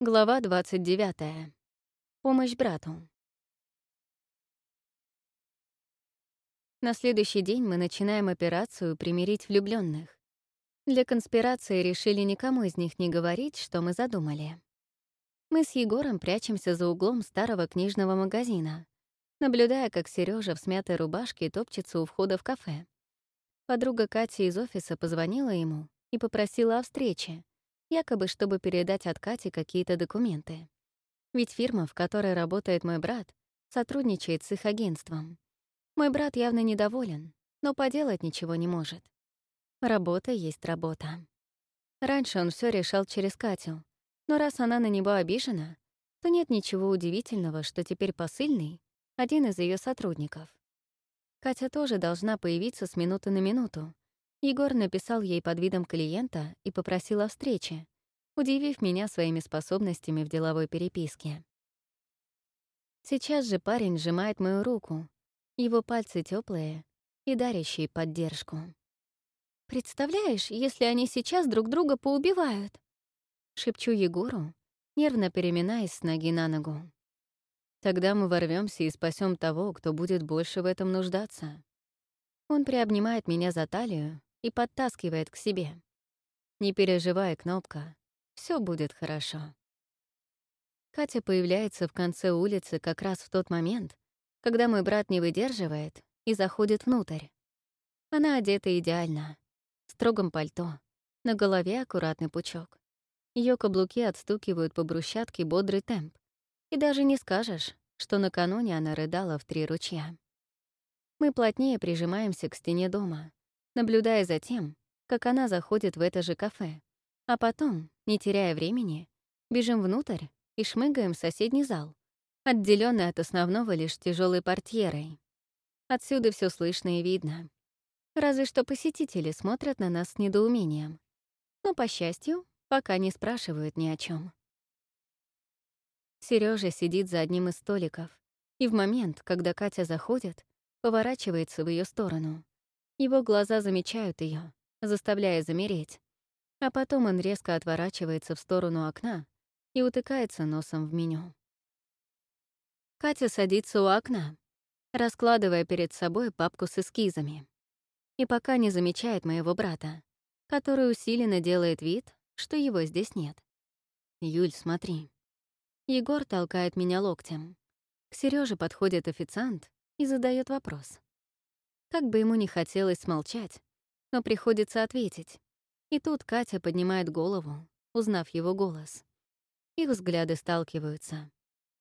Глава 29. Помощь брату. На следующий день мы начинаем операцию «Примирить влюбленных. Для конспирации решили никому из них не говорить, что мы задумали. Мы с Егором прячемся за углом старого книжного магазина, наблюдая, как Сережа в смятой рубашке топчется у входа в кафе. Подруга Катя из офиса позвонила ему и попросила о встрече, якобы чтобы передать от Кати какие-то документы. Ведь фирма, в которой работает мой брат, сотрудничает с их агентством. Мой брат явно недоволен, но поделать ничего не может. Работа есть работа. Раньше он все решал через Катю, но раз она на него обижена, то нет ничего удивительного, что теперь посыльный — один из ее сотрудников. Катя тоже должна появиться с минуты на минуту, Егор написал ей под видом клиента и попросил о встрече, удивив меня своими способностями в деловой переписке. Сейчас же парень сжимает мою руку, его пальцы теплые и дарящие поддержку. «Представляешь, если они сейчас друг друга поубивают?» Шепчу Егору, нервно переминаясь с ноги на ногу. Тогда мы ворвемся и спасем того, кто будет больше в этом нуждаться. Он приобнимает меня за талию и подтаскивает к себе. «Не переживай, Кнопка, все будет хорошо». Катя появляется в конце улицы как раз в тот момент, когда мой брат не выдерживает и заходит внутрь. Она одета идеально, в строгом пальто, на голове аккуратный пучок. Ее каблуки отстукивают по брусчатке бодрый темп. И даже не скажешь, что накануне она рыдала в три ручья. Мы плотнее прижимаемся к стене дома, наблюдая за тем, как она заходит в это же кафе, а потом, не теряя времени, бежим внутрь и шмыгаем в соседний зал, отделенный от основного лишь тяжелой портьерой. Отсюда все слышно и видно. Разве что посетители смотрят на нас с недоумением. Но, по счастью, пока не спрашивают ни о чем. Сережа сидит за одним из столиков, и в момент, когда Катя заходит, поворачивается в ее сторону. Его глаза замечают ее, заставляя замереть. А потом он резко отворачивается в сторону окна и утыкается носом в меню. Катя садится у окна, раскладывая перед собой папку с эскизами. И пока не замечает моего брата, который усиленно делает вид, что его здесь нет. «Юль, смотри». Егор толкает меня локтем. К Сереже подходит официант и задает вопрос. Как бы ему не хотелось смолчать, но приходится ответить. И тут Катя поднимает голову, узнав его голос. Их взгляды сталкиваются.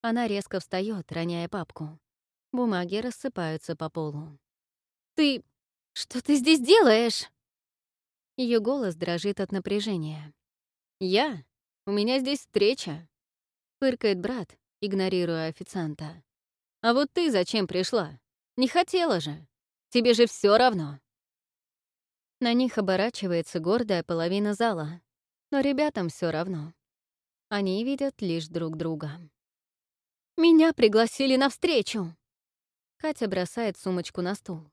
Она резко встает, роняя папку. Бумаги рассыпаются по полу. «Ты... что ты здесь делаешь?» Ее голос дрожит от напряжения. «Я? У меня здесь встреча», — фыркает брат, игнорируя официанта. «А вот ты зачем пришла? Не хотела же!» Тебе же все равно. На них оборачивается гордая половина зала, но ребятам все равно. Они видят лишь друг друга. «Меня пригласили на встречу!» Катя бросает сумочку на стул.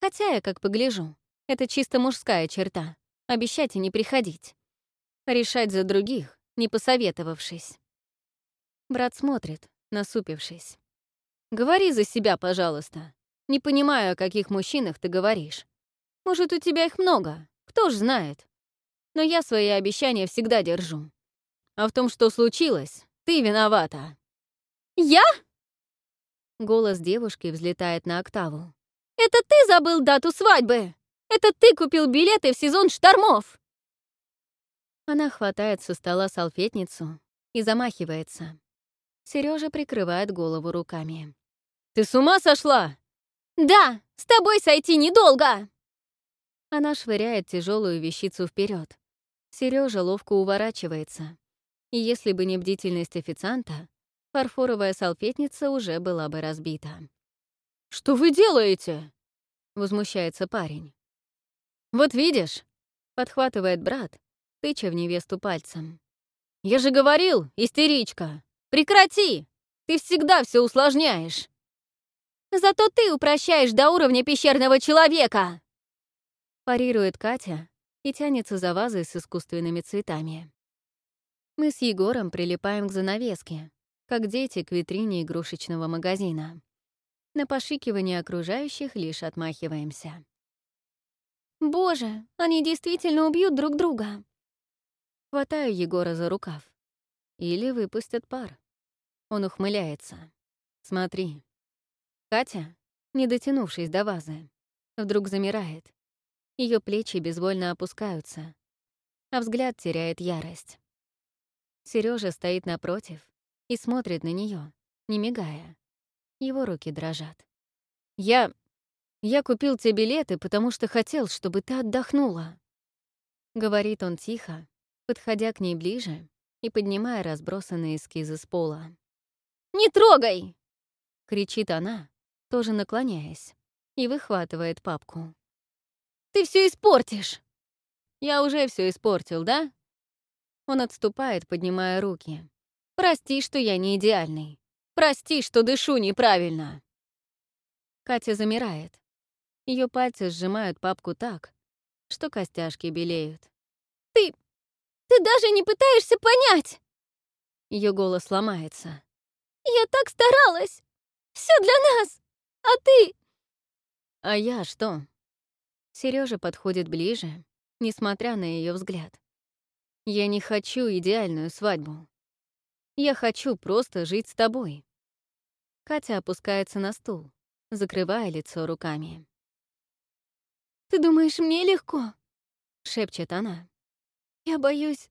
«Хотя я, как погляжу, это чисто мужская черта — обещать и не приходить. Решать за других, не посоветовавшись». Брат смотрит, насупившись. «Говори за себя, пожалуйста. Не понимаю, о каких мужчинах ты говоришь. Может, у тебя их много, кто ж знает. Но я свои обещания всегда держу. А в том, что случилось, ты виновата. Я? Голос девушки взлетает на октаву. Это ты забыл дату свадьбы? Это ты купил билеты в сезон штормов? Она хватает со стола салфетницу и замахивается. Сережа прикрывает голову руками. «Ты с ума сошла? «Да, с тобой сойти недолго!» Она швыряет тяжелую вещицу вперед. Сережа ловко уворачивается. И если бы не бдительность официанта, фарфоровая салфетница уже была бы разбита. «Что вы делаете?» — возмущается парень. «Вот видишь», — подхватывает брат, тыча в невесту пальцем. «Я же говорил, истеричка! Прекрати! Ты всегда все усложняешь!» Зато ты упрощаешь до уровня пещерного человека!» Парирует Катя и тянется за вазой с искусственными цветами. Мы с Егором прилипаем к занавеске, как дети к витрине игрушечного магазина. На пошикивание окружающих лишь отмахиваемся. «Боже, они действительно убьют друг друга!» Хватаю Егора за рукав. Или выпустят пар. Он ухмыляется. «Смотри». Катя, не дотянувшись до вазы, вдруг замирает. Ее плечи безвольно опускаются, а взгляд теряет ярость. Сережа стоит напротив и смотрит на нее, не мигая. Его руки дрожат. «Я... я купил тебе билеты, потому что хотел, чтобы ты отдохнула», — говорит он тихо, подходя к ней ближе и поднимая разбросанные эскизы с пола. «Не трогай!» — кричит она, тоже наклоняясь, и выхватывает папку. «Ты все испортишь!» «Я уже все испортил, да?» Он отступает, поднимая руки. «Прости, что я не идеальный. Прости, что дышу неправильно!» Катя замирает. Ее пальцы сжимают папку так, что костяшки белеют. «Ты ты даже не пытаешься понять!» Ее голос ломается. «Я так старалась! Все для нас! А ты...» «А я что?» Сережа подходит ближе, несмотря на ее взгляд. «Я не хочу идеальную свадьбу. Я хочу просто жить с тобой». Катя опускается на стул, закрывая лицо руками. «Ты думаешь, мне легко?» — шепчет она. Я боюсь,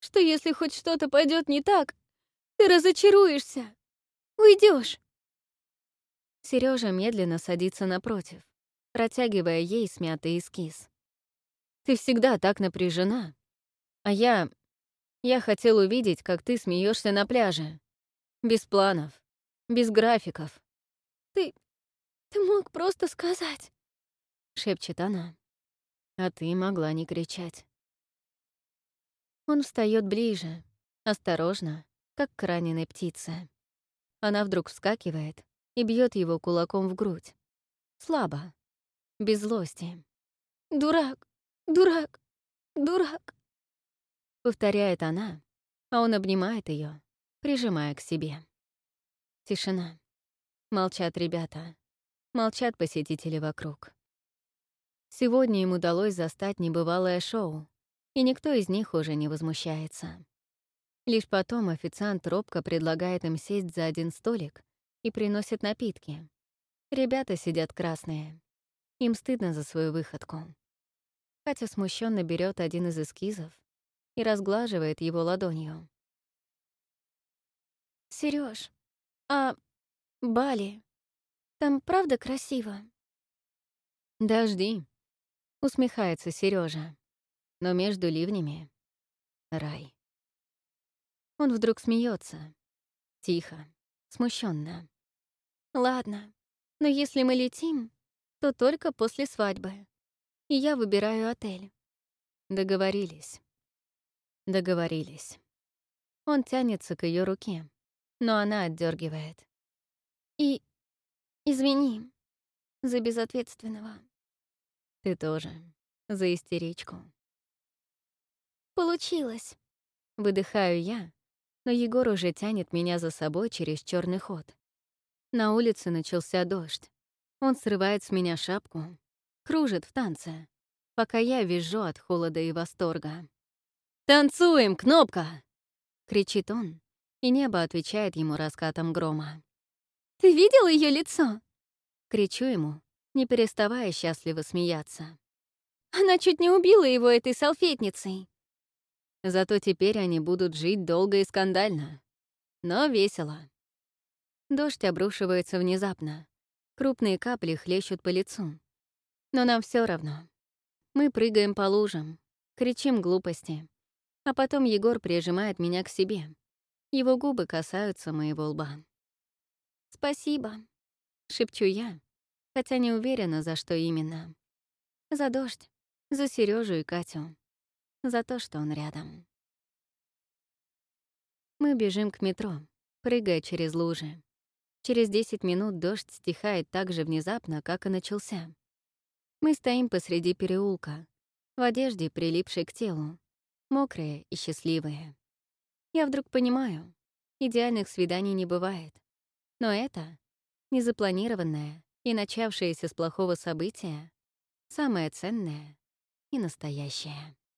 что если хоть что-то пойдет не так, ты разочаруешься, уйдешь. Сережа медленно садится напротив, протягивая ей смятый эскиз. Ты всегда так напряжена. А я... Я хотел увидеть, как ты смеешься на пляже. Без планов, без графиков. Ты... ты мог просто сказать, — шепчет она. А ты могла не кричать. Он встает ближе, осторожно, как к раненой птице. Она вдруг вскакивает и бьет его кулаком в грудь. Слабо, без злости. «Дурак! Дурак! Дурак!» Повторяет она, а он обнимает ее, прижимая к себе. Тишина. Молчат ребята. Молчат посетители вокруг. Сегодня им удалось застать небывалое шоу, и никто из них уже не возмущается. Лишь потом официант робко предлагает им сесть за один столик и приносит напитки. Ребята сидят красные. Им стыдно за свою выходку. Катя смущенно берет один из эскизов и разглаживает его ладонью. Сереж, а Бали, там правда красиво? Дожди, усмехается Сережа но между ливнями — рай. Он вдруг смеется, тихо, смущенно. «Ладно, но если мы летим, то только после свадьбы. И я выбираю отель». Договорились. Договорились. Он тянется к ее руке, но она отдергивает. И извини за безответственного. Ты тоже за истеричку. Получилось. Выдыхаю я, но Егор уже тянет меня за собой через черный ход. На улице начался дождь. Он срывает с меня шапку, кружит в танце, пока я визжу от холода и восторга. «Танцуем, Кнопка!» — кричит он, и небо отвечает ему раскатом грома. «Ты видел ее лицо?» — кричу ему, не переставая счастливо смеяться. «Она чуть не убила его этой салфетницей. Зато теперь они будут жить долго и скандально. Но весело. Дождь обрушивается внезапно. Крупные капли хлещут по лицу. Но нам все равно. Мы прыгаем по лужам, кричим глупости. А потом Егор прижимает меня к себе. Его губы касаются моего лба. «Спасибо», — шепчу я, хотя не уверена, за что именно. За дождь, за Сережу и Катю за то, что он рядом. Мы бежим к метро, прыгая через лужи. Через 10 минут дождь стихает так же внезапно, как и начался. Мы стоим посреди переулка, в одежде, прилипшей к телу, мокрые и счастливые. Я вдруг понимаю, идеальных свиданий не бывает. Но это незапланированное и начавшееся с плохого события самое ценное и настоящее.